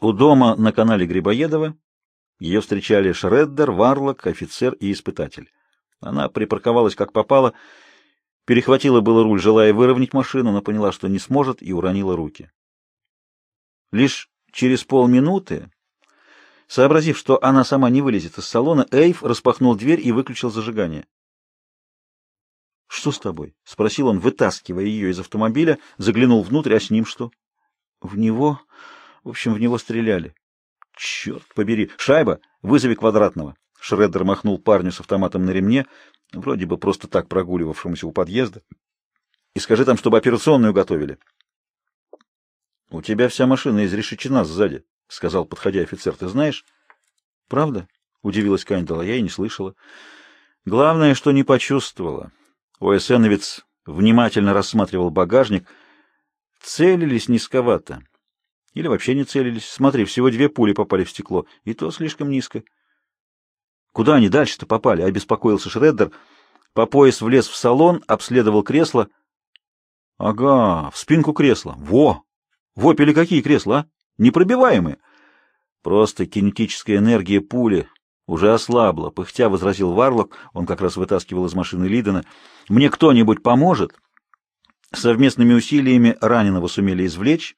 У дома на канале Грибоедова ее встречали Шреддер, Варлок, офицер и испытатель. Она припарковалась как попало, перехватила было руль, желая выровнять машину, но поняла, что не сможет, и уронила руки. Лишь через полминуты, сообразив, что она сама не вылезет из салона, Эйв распахнул дверь и выключил зажигание. «Что с тобой?» — спросил он, вытаскивая ее из автомобиля, заглянул внутрь, а с ним что? «В него...» В общем, в него стреляли. Черт побери! Шайба! Вызови квадратного! Шреддер махнул парню с автоматом на ремне, вроде бы просто так прогуливавшемуся у подъезда. И скажи там, чтобы операционную готовили. — У тебя вся машина изрешечена сзади, — сказал, подходя офицер. — Ты знаешь? — Правда? — удивилась Кайндала. Я и не слышала. Главное, что не почувствовала. ОСНовец внимательно рассматривал багажник. Целились низковато. Или вообще не целились. Смотри, всего две пули попали в стекло, и то слишком низко. Куда они дальше-то попали? Обеспокоился Шреддер. По пояс влез в салон, обследовал кресло. Ага, в спинку кресла. Во! В опеле какие кресла, а? Непробиваемые. Просто кинетическая энергия пули уже ослабла. Пыхтя возразил Варлок, он как раз вытаскивал из машины Лидена. Мне кто-нибудь поможет? Совместными усилиями раненого сумели извлечь,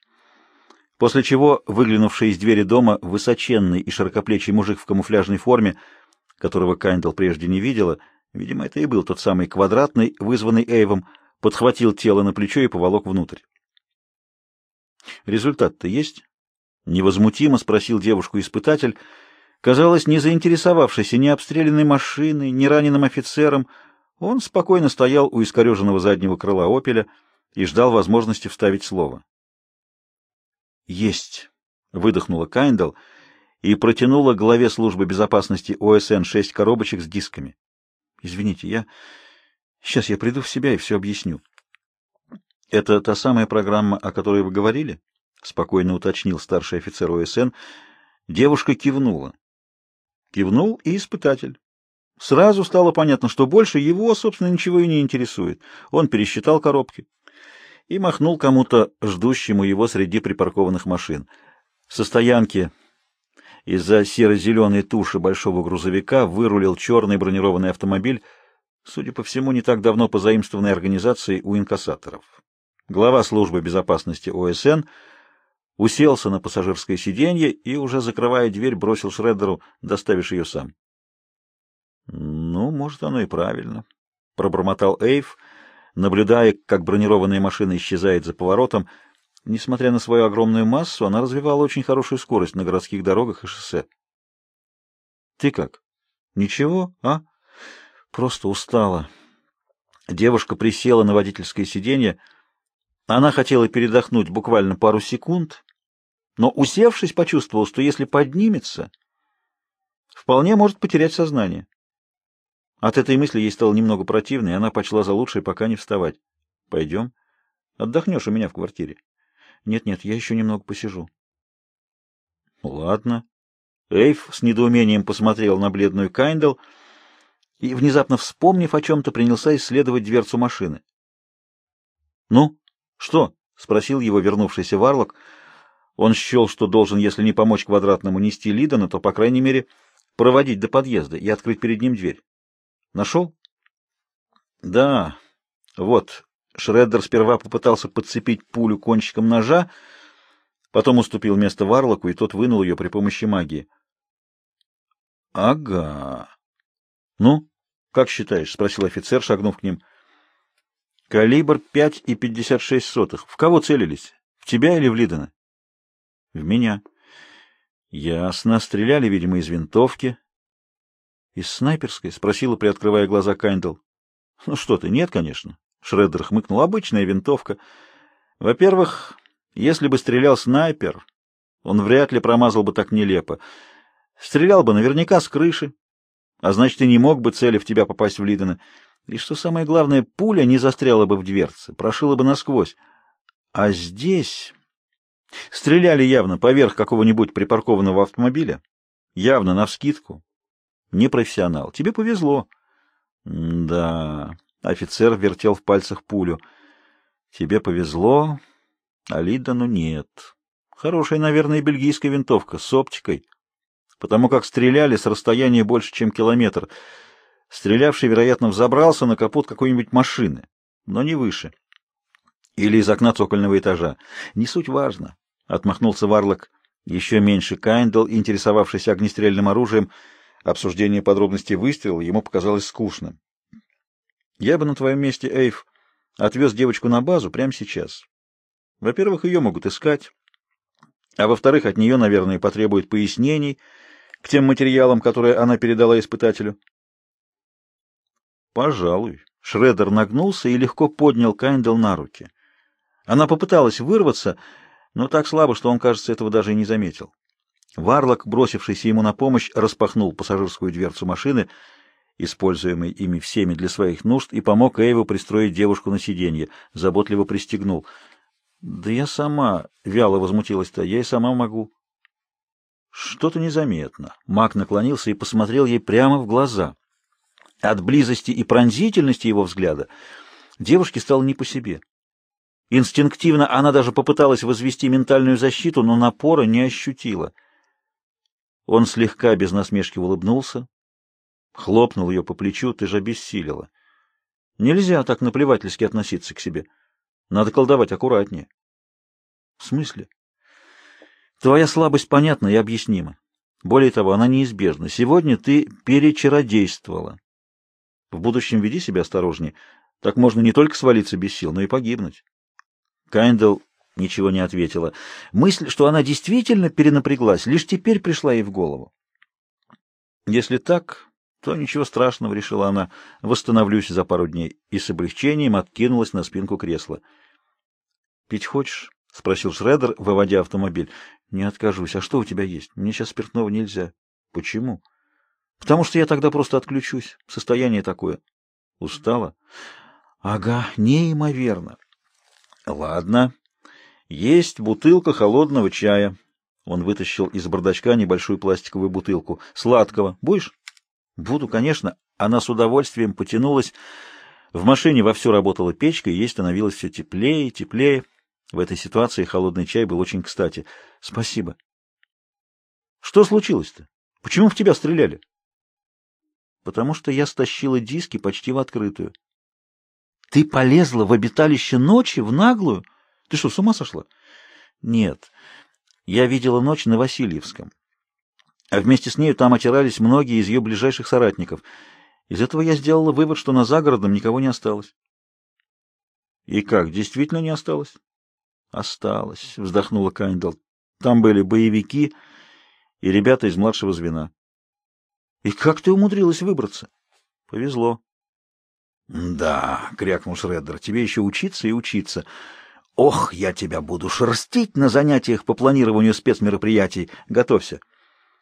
После чего, выглянувший из двери дома, высоченный и широкоплечий мужик в камуфляжной форме, которого Кайндл прежде не видела, видимо, это и был тот самый квадратный, вызванный Эйвом, подхватил тело на плечо и поволок внутрь. «Результат-то есть?» — невозмутимо спросил девушку-испытатель, казалось, не заинтересовавшийся ни обстрелянной машиной, ни раненым офицером, он спокойно стоял у искореженного заднего крыла «Опеля» и ждал возможности вставить слово. «Есть!» — выдохнула Кайндал и протянула главе службы безопасности ОСН шесть коробочек с дисками. «Извините, я... Сейчас я приду в себя и все объясню». «Это та самая программа, о которой вы говорили?» — спокойно уточнил старший офицер ОСН. Девушка кивнула. Кивнул и испытатель. Сразу стало понятно, что больше его, собственно, ничего и не интересует. Он пересчитал коробки и махнул кому-то, ждущему его среди припаркованных машин. Со стоянки из-за серо-зеленой туши большого грузовика вырулил черный бронированный автомобиль, судя по всему, не так давно позаимствованной организацией у инкассаторов. Глава службы безопасности ОСН уселся на пассажирское сиденье и, уже закрывая дверь, бросил Шреддеру, доставишь ее сам. — Ну, может, оно и правильно, — пробормотал Эйв, — наблюдая, как бронированная машина исчезает за поворотом. Несмотря на свою огромную массу, она развивала очень хорошую скорость на городских дорогах и шоссе. «Ты как? Ничего, а?» «Просто устала». Девушка присела на водительское сиденье. Она хотела передохнуть буквально пару секунд, но, усевшись, почувствовала, что если поднимется, вполне может потерять сознание. От этой мысли ей стало немного противно, и она почла за лучшее пока не вставать. — Пойдем. Отдохнешь у меня в квартире. Нет, — Нет-нет, я еще немного посижу. — Ладно. Эйв с недоумением посмотрел на бледную Кайндл и, внезапно вспомнив о чем-то, принялся исследовать дверцу машины. — Ну, что? — спросил его вернувшийся Варлок. Он счел, что должен, если не помочь Квадратному нести Лидона, то, по крайней мере, проводить до подъезда и открыть перед ним дверь. Нашел? Да. Вот. Шреддер сперва попытался подцепить пулю кончиком ножа, потом уступил место Варлоку, и тот вынул ее при помощи магии. Ага. Ну, как считаешь? спросил офицер, шагнув к ним. Калибр пять и пятьдесят шесть сотых. В кого целились? В тебя или в Лидена? В меня. Ясно. Стреляли, видимо, из винтовки. «Из снайперской?» — спросила, приоткрывая глаза Кайндл. «Ну что ты, нет, конечно». Шреддер хмыкнул. «Обычная винтовка. Во-первых, если бы стрелял снайпер, он вряд ли промазал бы так нелепо. Стрелял бы наверняка с крыши, а значит, и не мог бы цели в тебя попасть в Лидена. И что самое главное, пуля не застряла бы в дверце, прошила бы насквозь. А здесь... Стреляли явно поверх какого-нибудь припаркованного автомобиля, явно навскидку, Непрофессионал. Тебе повезло. да. Офицер вертел в пальцах пулю. Тебе повезло, а Лидану нет. Хорошая, наверное, бельгийская винтовка с оптикой, потому как стреляли с расстояния больше, чем километр. Стрелявший, вероятно, взобрался на капот какой-нибудь машины, но не выше. Или из окна цокольного этажа. Не суть важно, — отмахнулся Варлок. Еще меньше Кайндл, интересовавшийся огнестрельным оружием, обсуждение подробностей выстрела ему показалось скучным. Я бы на твоем месте, Эйв, отвез девочку на базу прямо сейчас. Во-первых, ее могут искать, а во-вторых, от нее, наверное, потребуют пояснений к тем материалам, которые она передала испытателю. Пожалуй. Шредер нагнулся и легко поднял Кайндл на руки. Она попыталась вырваться, но так слабо, что он, кажется, этого даже и не заметил. Варлок, бросившийся ему на помощь, распахнул пассажирскую дверцу машины, используемой ими всеми для своих нужд, и помог Эйву пристроить девушку на сиденье, заботливо пристегнул. «Да я сама...» — вяло возмутилась-то. «Я и сама могу». «Что-то незаметно». Мак наклонился и посмотрел ей прямо в глаза. От близости и пронзительности его взгляда девушке стало не по себе. Инстинктивно она даже попыталась возвести ментальную защиту, но напора не ощутила. Он слегка без насмешки улыбнулся, хлопнул ее по плечу, ты же обессилила. Нельзя так наплевательски относиться к себе. Надо колдовать аккуратнее. В смысле? Твоя слабость понятна и объяснима. Более того, она неизбежна. Сегодня ты перечародействовала. В будущем веди себя осторожнее. Так можно не только свалиться без сил, но и погибнуть. Кайндл ничего не ответила. Мысль, что она действительно перенапряглась, лишь теперь пришла ей в голову. Если так, то ничего страшного, решила она. Восстановлюсь за пару дней и с облегчением откинулась на спинку кресла. Пить хочешь? спросил Шредер, выводя автомобиль. Не откажусь. А что у тебя есть? Мне сейчас спиртного нельзя. Почему? Потому что я тогда просто отключусь. Состояние такое. Устала? Ага, неимоверно. Ладно. Есть бутылка холодного чая. Он вытащил из бардачка небольшую пластиковую бутылку. Сладкого. Будешь? Буду, конечно. Она с удовольствием потянулась. В машине вовсю работала печка, и ей становилось все теплее и теплее. В этой ситуации холодный чай был очень кстати. Спасибо. Что случилось-то? Почему в тебя стреляли? Потому что я стащила диски почти в открытую. Ты полезла в обиталище ночи, в наглую? Ты что, с ума сошла? Нет. Я видела ночь на Васильевском. А вместе с нею там отирались многие из ее ближайших соратников. Из этого я сделала вывод, что на загородном никого не осталось. И как, действительно не осталось? Осталось, вздохнула Кайндал. Там были боевики и ребята из младшего звена. И как ты умудрилась выбраться? Повезло. Да, крякнул Шреддер, тебе еще учиться и учиться. Ох, я тебя буду шерстить на занятиях по планированию спецмероприятий. Готовься.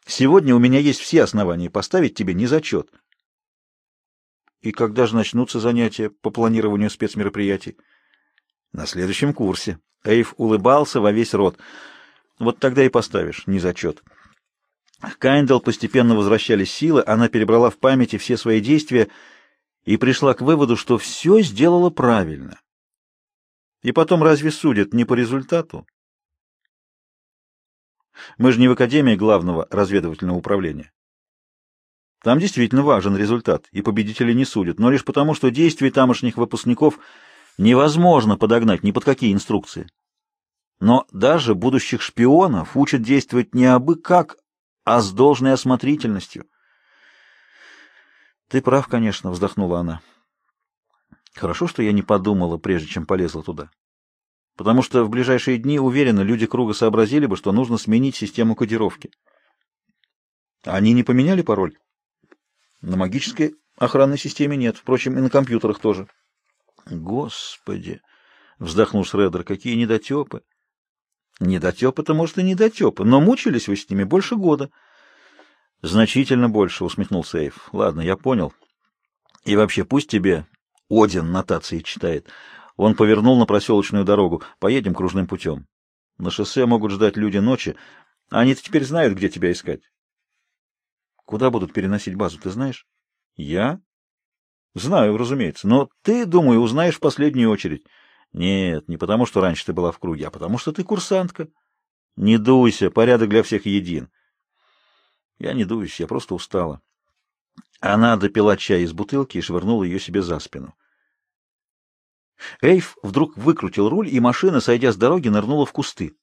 Сегодня у меня есть все основания поставить тебе незачет. И когда же начнутся занятия по планированию спецмероприятий? На следующем курсе. Эйв улыбался во весь рот. Вот тогда и поставишь незачет. К Кайндл постепенно возвращались силы, она перебрала в памяти все свои действия — и пришла к выводу, что все сделала правильно. И потом разве судят не по результату? Мы же не в Академии главного разведывательного управления. Там действительно важен результат, и победители не судят, но лишь потому, что действия тамошних выпускников невозможно подогнать ни под какие инструкции. Но даже будущих шпионов учат действовать не абы как, а с должной осмотрительностью. Ты прав, конечно, вздохнула она. Хорошо, что я не подумала, прежде чем полезла туда. Потому что в ближайшие дни, уверена, люди круга сообразили бы, что нужно сменить систему кодировки. Они не поменяли пароль? На магической охранной системе нет, впрочем, и на компьютерах тоже. Господи, вздохнул Шредер, какие недотепы. Недотепы-то, может, и недотепы, но мучились вы с ними больше года. Значительно больше, усмехнулся Эйв. Ладно, я понял. И вообще, пусть тебе Один нотации читает. Он повернул на проселочную дорогу. Поедем кружным путем. На шоссе могут ждать люди ночи. Они-то теперь знают, где тебя искать. Куда будут переносить базу, ты знаешь? Я? Знаю, разумеется. Но ты, думаю, узнаешь в последнюю очередь. Нет, не потому, что раньше ты была в круге, а потому, что ты курсантка. Не дуйся, порядок для всех един. Я не дуюсь, я просто устала. Она допила чай из бутылки и швырнула ее себе за спину. Эйв вдруг выкрутил руль, и машина, сойдя с дороги, нырнула в кусты.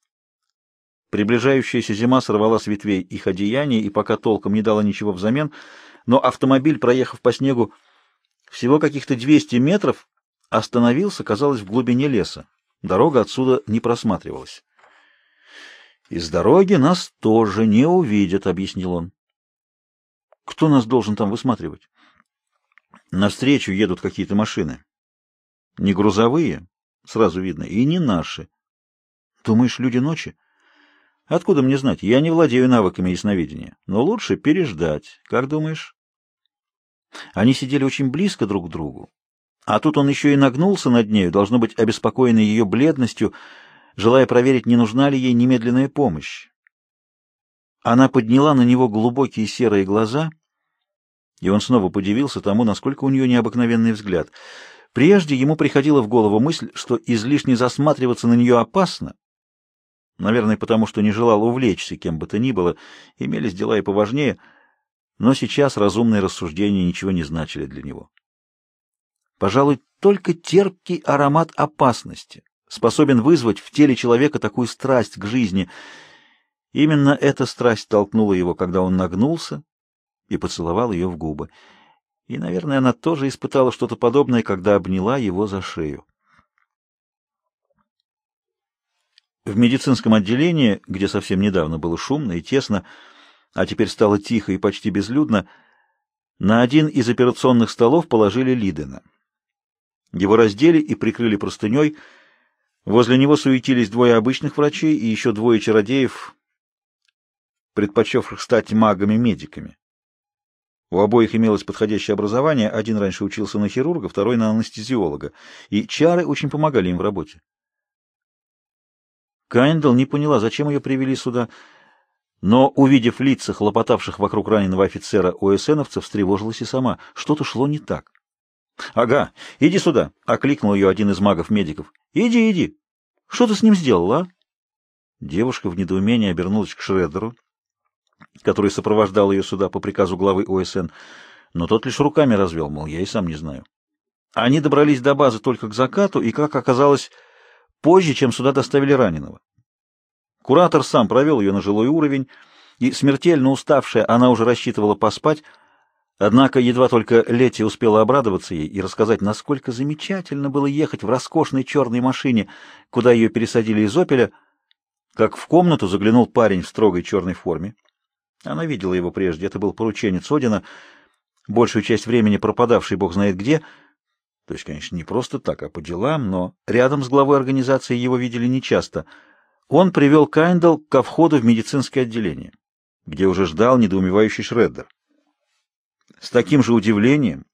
Приближающаяся зима сорвала с ветвей их одеяние и пока толком не дала ничего взамен, но автомобиль, проехав по снегу всего каких-то 200 метров, остановился, казалось, в глубине леса. Дорога отсюда не просматривалась. «Из дороги нас тоже не увидят», — объяснил он. «Кто нас должен там высматривать?» «Навстречу едут какие-то машины. Не грузовые, сразу видно, и не наши. Думаешь, люди ночи?» «Откуда мне знать? Я не владею навыками ясновидения. Но лучше переждать. Как думаешь?» Они сидели очень близко друг к другу. А тут он еще и нагнулся над нею, должно быть, обеспокоенный ее бледностью, желая проверить, не нужна ли ей немедленная помощь. Она подняла на него глубокие серые глаза, и он снова подивился тому, насколько у нее необыкновенный взгляд. Прежде ему приходила в голову мысль, что излишне засматриваться на нее опасно, наверное, потому что не желал увлечься кем бы то ни было, имелись дела и поважнее, но сейчас разумные рассуждения ничего не значили для него. Пожалуй, только терпкий аромат опасности способен вызвать в теле человека такую страсть к жизни. Именно эта страсть толкнула его, когда он нагнулся и поцеловал ее в губы. И, наверное, она тоже испытала что-то подобное, когда обняла его за шею. В медицинском отделении, где совсем недавно было шумно и тесно, а теперь стало тихо и почти безлюдно, на один из операционных столов положили Лидена. Его раздели и прикрыли простыней. Возле него суетились двое обычных врачей и еще двое чародеев, предпочевших стать магами-медиками. У обоих имелось подходящее образование, один раньше учился на хирурга, второй на анестезиолога, и чары очень помогали им в работе. Кайндл не поняла, зачем ее привели сюда, но, увидев лица хлопотавших вокруг раненого офицера ОСНовцев, встревожилась и сама. Что-то шло не так. — Ага, иди сюда, — окликнул ее один из магов-медиков. — Иди, иди. Что ты с ним сделал, а? Девушка в недоумении обернулась к Шреддеру, который сопровождал ее сюда по приказу главы ОСН, но тот лишь руками развел, мол, я и сам не знаю. Они добрались до базы только к закату, и, как оказалось, позже, чем сюда доставили раненого. Куратор сам провел ее на жилой уровень, и, смертельно уставшая, она уже рассчитывала поспать, Однако едва только Лети успела обрадоваться ей и рассказать, насколько замечательно было ехать в роскошной черной машине, куда ее пересадили из «Опеля», как в комнату заглянул парень в строгой черной форме. Она видела его прежде, это был порученец Одина, большую часть времени пропадавший бог знает где, то есть, конечно, не просто так, а по делам, но рядом с главой организации его видели нечасто. Он привел Кайндал ко входу в медицинское отделение, где уже ждал недоумевающий Шреддер. С таким же удивлением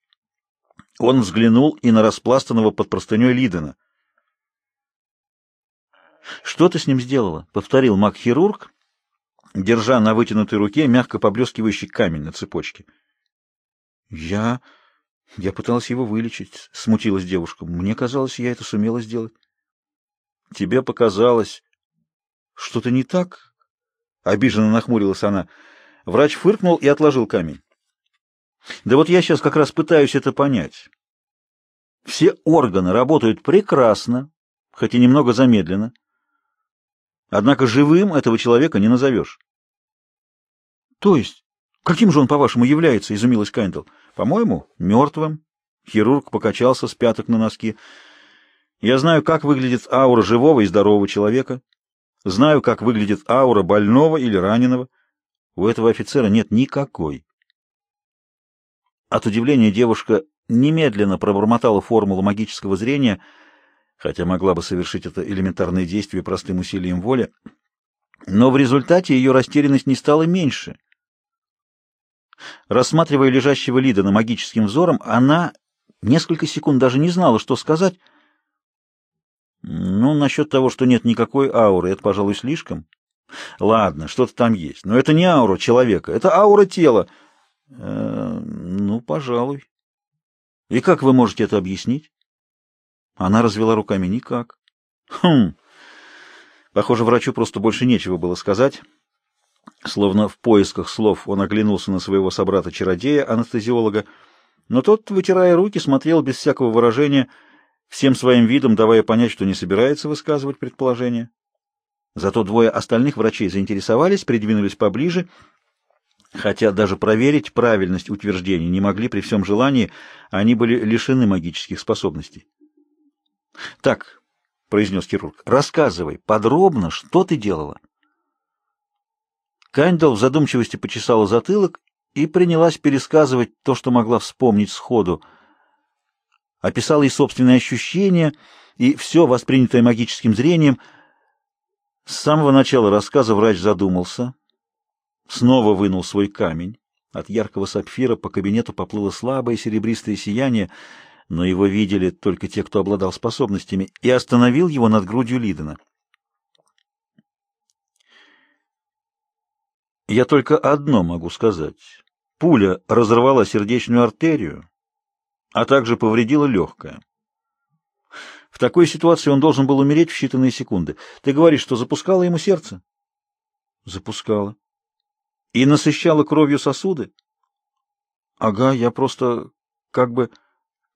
он взглянул и на распластанного под простыней Лидена. «Что ты с ним сделала?» — повторил маг-хирург, держа на вытянутой руке мягко поблескивающий камень на цепочке. «Я... я пыталась его вылечить», — смутилась девушка. «Мне казалось, я это сумела сделать». «Тебе показалось...» «Что-то не так?» — обиженно нахмурилась она. Врач фыркнул и отложил камень. Да вот я сейчас как раз пытаюсь это понять. Все органы работают прекрасно, хоть и немного замедленно. Однако живым этого человека не назовешь. То есть, каким же он, по-вашему, является, изумилась Кайндл. По-моему, мертвым. Хирург покачался с пяток на носки. Я знаю, как выглядит аура живого и здорового человека. Знаю, как выглядит аура больного или раненого. У этого офицера нет никакой. От удивления девушка немедленно пробормотала формулу магического зрения, хотя могла бы совершить это элементарное действие простым усилием воли, но в результате ее растерянность не стала меньше. Рассматривая лежащего Лидона магическим взором, она несколько секунд даже не знала, что сказать. Ну, насчет того, что нет никакой ауры, это, пожалуй, слишком. Ладно, что-то там есть, но это не аура человека, это аура тела. Э, ну, пожалуй. И как вы можете это объяснить? Она развела руками. Никак. Хм. Похоже, врачу просто больше нечего было сказать. Словно в поисках слов он оглянулся на своего собрата-чародея, анестезиолога, но тот, вытирая руки, смотрел без всякого выражения, всем своим видом давая понять, что не собирается высказывать предположение. Зато двое остальных врачей заинтересовались, придвинулись поближе, хотя даже проверить правильность утверждений не могли при всем желании, они были лишены магических способностей. «Так», — произнес хирург, — «рассказывай подробно, что ты делала». Кандел в задумчивости почесала затылок и принялась пересказывать то, что могла вспомнить сходу. Описала и собственные ощущения, и все, воспринятое магическим зрением. С самого начала рассказа врач задумался, снова вынул свой камень. От яркого сапфира по кабинету поплыло слабое серебристое сияние, но его видели только те, кто обладал способностями, и остановил его над грудью Лидена. Я только одно могу сказать. Пуля разорвала сердечную артерию, а также повредила легкое. В такой ситуации он должен был умереть в считанные секунды. Ты говоришь, что запускала ему сердце? Запускала. И насыщала кровью сосуды? Ага, я просто как бы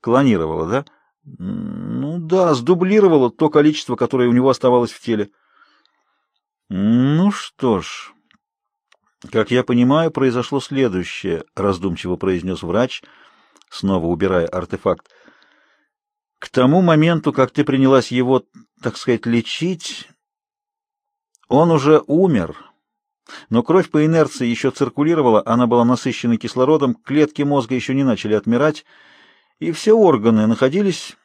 клонировала, да? Ну да, сдублировала то количество, которое у него оставалось в теле. Ну что ж... «Как я понимаю, произошло следующее», — раздумчиво произнес врач, снова убирая артефакт. «К тому моменту, как ты принялась его, так сказать, лечить, он уже умер, но кровь по инерции еще циркулировала, она была насыщена кислородом, клетки мозга еще не начали отмирать, и все органы находились,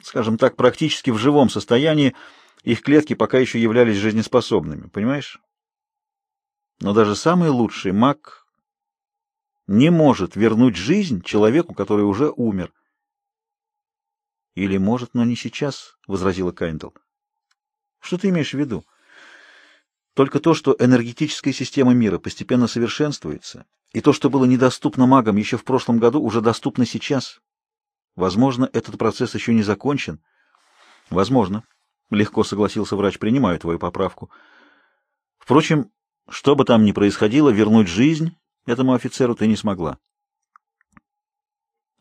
скажем так, практически в живом состоянии, их клетки пока еще являлись жизнеспособными, понимаешь?» Но даже самый лучший маг не может вернуть жизнь человеку, который уже умер. Или может, но не сейчас, — возразила Кайндл. Что ты имеешь в виду? Только то, что энергетическая система мира постепенно совершенствуется, и то, что было недоступно магам еще в прошлом году, уже доступно сейчас. Возможно, этот процесс еще не закончен. Возможно. Легко согласился врач, принимаю твою поправку. Впрочем, что бы там ни происходило, вернуть жизнь этому офицеру ты не смогла.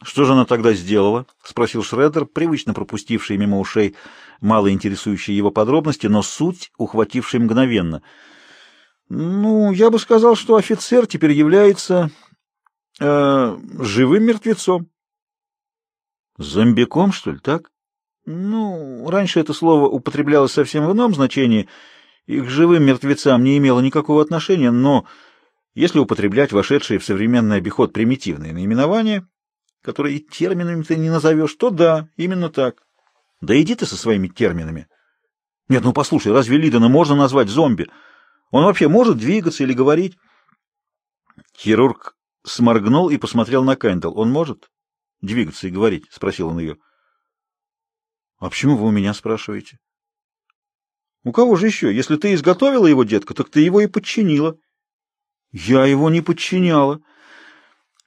«Что же она тогда сделала?» — спросил Шреддер, привычно пропустивший мимо ушей мало интересующие его подробности, но суть ухвативший мгновенно. «Ну, я бы сказал, что офицер теперь является э, живым мертвецом». «Зомбиком, что ли, так?» «Ну, раньше это слово употреблялось совсем в ином значении — и к живым мертвецам не имело никакого отношения, но если употреблять вошедшие в современный обиход примитивные наименования, которые терминами ты не назовешь, то да, именно так. Да иди ты со своими терминами. Нет, ну послушай, разве Лидона можно назвать зомби? Он вообще может двигаться или говорить? Хирург сморгнул и посмотрел на Кэндалл. Он может двигаться и говорить? — спросил он ее. — А почему вы у меня спрашиваете? У кого же еще? Если ты изготовила его, детка, так ты его и подчинила. Я его не подчиняла.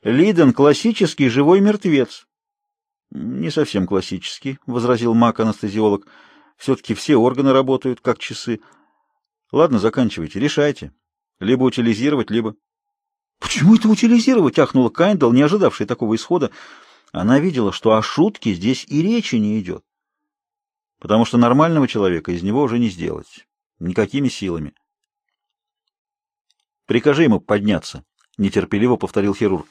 Лиден — классический живой мертвец. Не совсем классический, — возразил маг-анестезиолог. Все-таки все органы работают, как часы. Ладно, заканчивайте, решайте. Либо утилизировать, либо... Почему это утилизировать? — ахнула Кайндал, не ожидавшая такого исхода. Она видела, что о шутке здесь и речи не идет потому что нормального человека из него уже не сделать. Никакими силами. «Прикажи ему подняться», — нетерпеливо повторил хирург.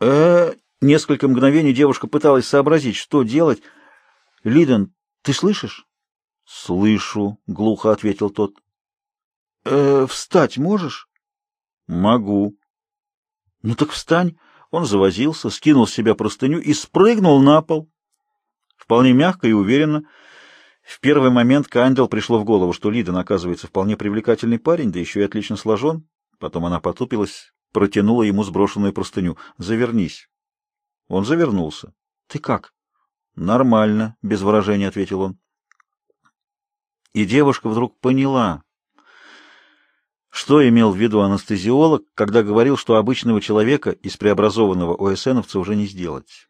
э Несколько мгновений девушка пыталась сообразить, что делать. «Лиден, ты слышишь?» «Слышу», — глухо ответил тот. «Э, «Встать можешь?» «Могу». «Ну так встань». Он завозился, скинул с себя простыню и спрыгнул на пол вполне мягко и уверенно. В первый момент Кандел пришло в голову, что Лидон, оказывается, вполне привлекательный парень, да еще и отлично сложен. Потом она потупилась, протянула ему сброшенную простыню. «Завернись». Он завернулся. «Ты как?» «Нормально», — без выражения ответил он. И девушка вдруг поняла, что имел в виду анестезиолог, когда говорил, что обычного человека из преобразованного ОСНовца уже не сделать.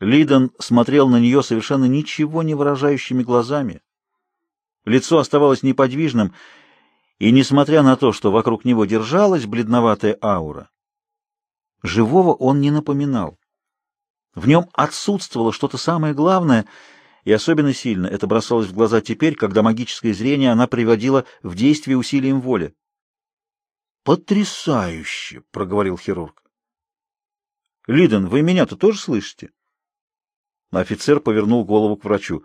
Лидон смотрел на нее совершенно ничего не выражающими глазами. Лицо оставалось неподвижным, и, несмотря на то, что вокруг него держалась бледноватая аура, живого он не напоминал. В нем отсутствовало что-то самое главное, и особенно сильно это бросалось в глаза теперь, когда магическое зрение она приводила в действие усилием воли. «Потрясающе!» — проговорил хирург. «Лиден, вы меня-то тоже слышите?» Офицер повернул голову к врачу.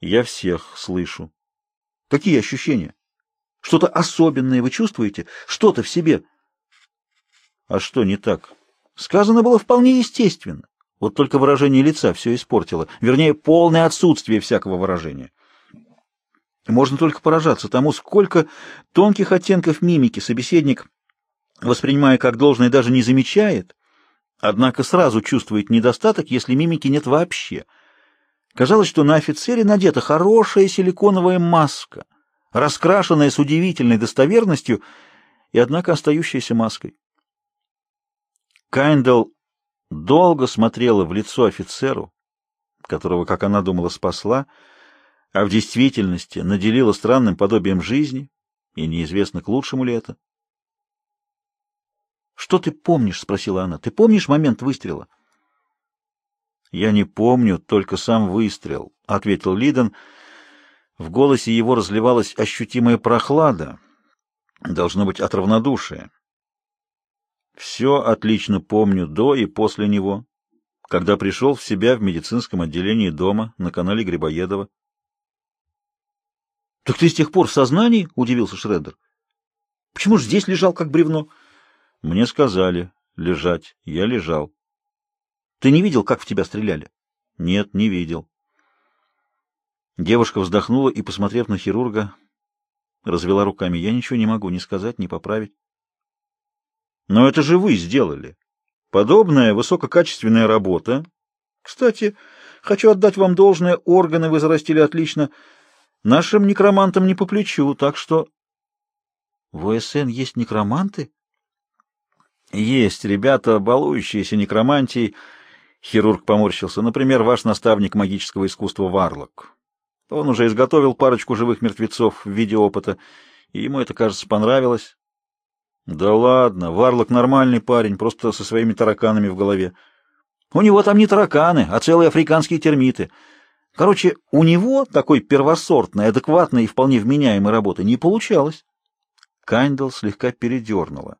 «Я всех слышу». «Какие ощущения?» Что-то особенное вы чувствуете? Что-то в себе? А что не так? Сказано было вполне естественно. Вот только выражение лица все испортило. Вернее, полное отсутствие всякого выражения. Можно только поражаться тому, сколько тонких оттенков мимики собеседник, воспринимая как должное, даже не замечает, однако сразу чувствует недостаток, если мимики нет вообще. Казалось, что на офицере надета хорошая силиконовая маска — раскрашенная с удивительной достоверностью и, однако, остающаяся маской. Кайндл долго смотрела в лицо офицеру, которого, как она думала, спасла, а в действительности наделила странным подобием жизни, и неизвестно, к лучшему ли это. «Что ты помнишь?» — спросила она. «Ты помнишь момент выстрела?» «Я не помню, только сам выстрел», — ответил Лиден, — в голосе его разливалась ощутимая прохлада, должно быть, от равнодушия. Все отлично помню до и после него, когда пришел в себя в медицинском отделении дома на канале Грибоедова. — Так ты с тех пор в сознании? — удивился Шреддер. — Почему же здесь лежал, как бревно? — Мне сказали лежать. Я лежал. — Ты не видел, как в тебя стреляли? — Нет, не видел. Девушка вздохнула и, посмотрев на хирурга, развела руками. Я ничего не могу ни сказать, ни поправить. Но это же вы сделали. Подобная высококачественная работа. Кстати, хочу отдать вам должное, органы вы зарастили отлично. Нашим некромантам не по плечу, так что... В ОСН есть некроманты? Есть ребята, балующиеся некромантией. Хирург поморщился. Например, ваш наставник магического искусства Варлок. Он уже изготовил парочку живых мертвецов в виде опыта, и ему это, кажется, понравилось. Да ладно, Варлок нормальный парень, просто со своими тараканами в голове. У него там не тараканы, а целые африканские термиты. Короче, у него такой первосортной, адекватной и вполне вменяемой работы не получалось. Кандел слегка передернула.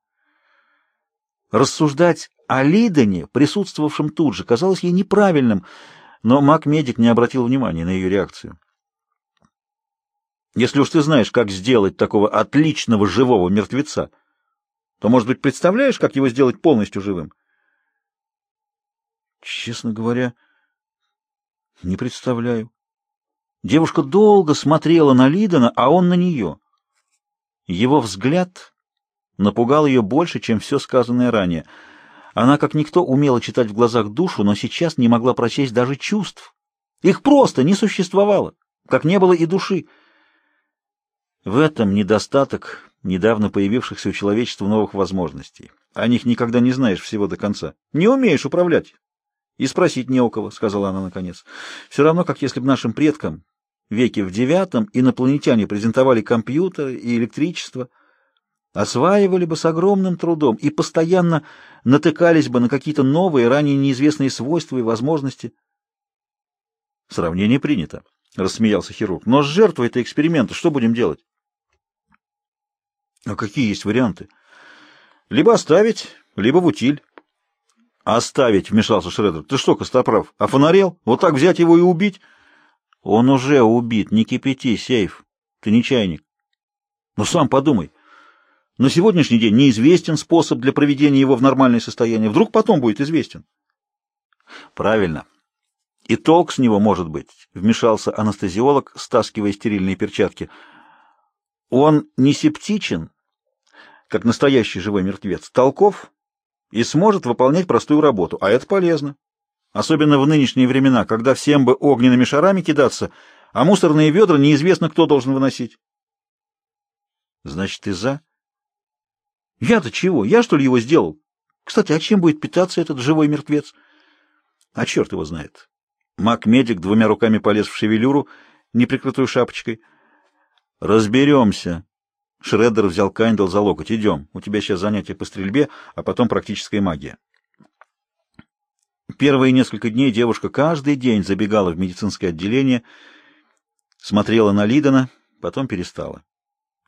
Рассуждать о Лидоне, присутствовавшем тут же, казалось ей неправильным, но маг-медик не обратил внимания на ее реакцию. Если уж ты знаешь, как сделать такого отличного живого мертвеца, то, может быть, представляешь, как его сделать полностью живым? Честно говоря, не представляю. Девушка долго смотрела на Лидона, а он на нее. Его взгляд напугал ее больше, чем все сказанное ранее. Она, как никто, умела читать в глазах душу, но сейчас не могла прочесть даже чувств. Их просто не существовало, как не было и души. В этом недостаток недавно появившихся у человечества новых возможностей. О них никогда не знаешь всего до конца. Не умеешь управлять. И спросить не у кого, — сказала она наконец. Все равно, как если бы нашим предкам веке в девятом инопланетяне презентовали компьютер и электричество, осваивали бы с огромным трудом и постоянно натыкались бы на какие-то новые, ранее неизвестные свойства и возможности. Сравнение принято, — рассмеялся хирург. Но с жертвой этого эксперимента что будем делать? А какие есть варианты? Либо оставить, либо в утиль. Оставить, вмешался Шредер. Ты что, Костоправ, офонарел? Вот так взять его и убить? Он уже убит, не кипяти, сейф. Ты не чайник. Ну сам подумай. На сегодняшний день неизвестен способ для проведения его в нормальное состояние. Вдруг потом будет известен. Правильно. И толк с него может быть, вмешался анестезиолог, стаскивая стерильные перчатки. Он не септичен, как настоящий живой мертвец, толков и сможет выполнять простую работу, а это полезно. Особенно в нынешние времена, когда всем бы огненными шарами кидаться, а мусорные ведра неизвестно, кто должен выносить. Значит, ты за? Я-то чего? Я, что ли, его сделал? Кстати, а чем будет питаться этот живой мертвец? А черт его знает. Маг-медик двумя руками полез в шевелюру, неприкрытую шапочкой. Разберемся. Шреддер взял Кайндл за локоть. Идем. У тебя сейчас занятие по стрельбе, а потом практическая магия. Первые несколько дней девушка каждый день забегала в медицинское отделение, смотрела на Лидона, потом перестала.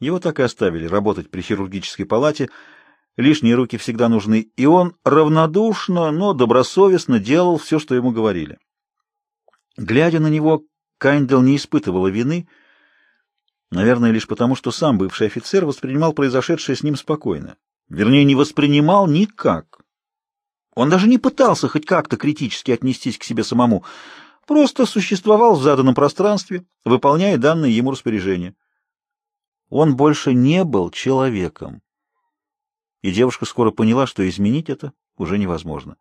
Его так и оставили работать при хирургической палате, лишние руки всегда нужны, и он равнодушно, но добросовестно делал все, что ему говорили. Глядя на него, Кайндл не испытывала вины, наверное, лишь потому, что сам бывший офицер воспринимал произошедшее с ним спокойно. Вернее, не воспринимал никак. Он даже не пытался хоть как-то критически отнестись к себе самому, просто существовал в заданном пространстве, выполняя данные ему распоряжения. Он больше не был человеком. И девушка скоро поняла, что изменить это уже невозможно.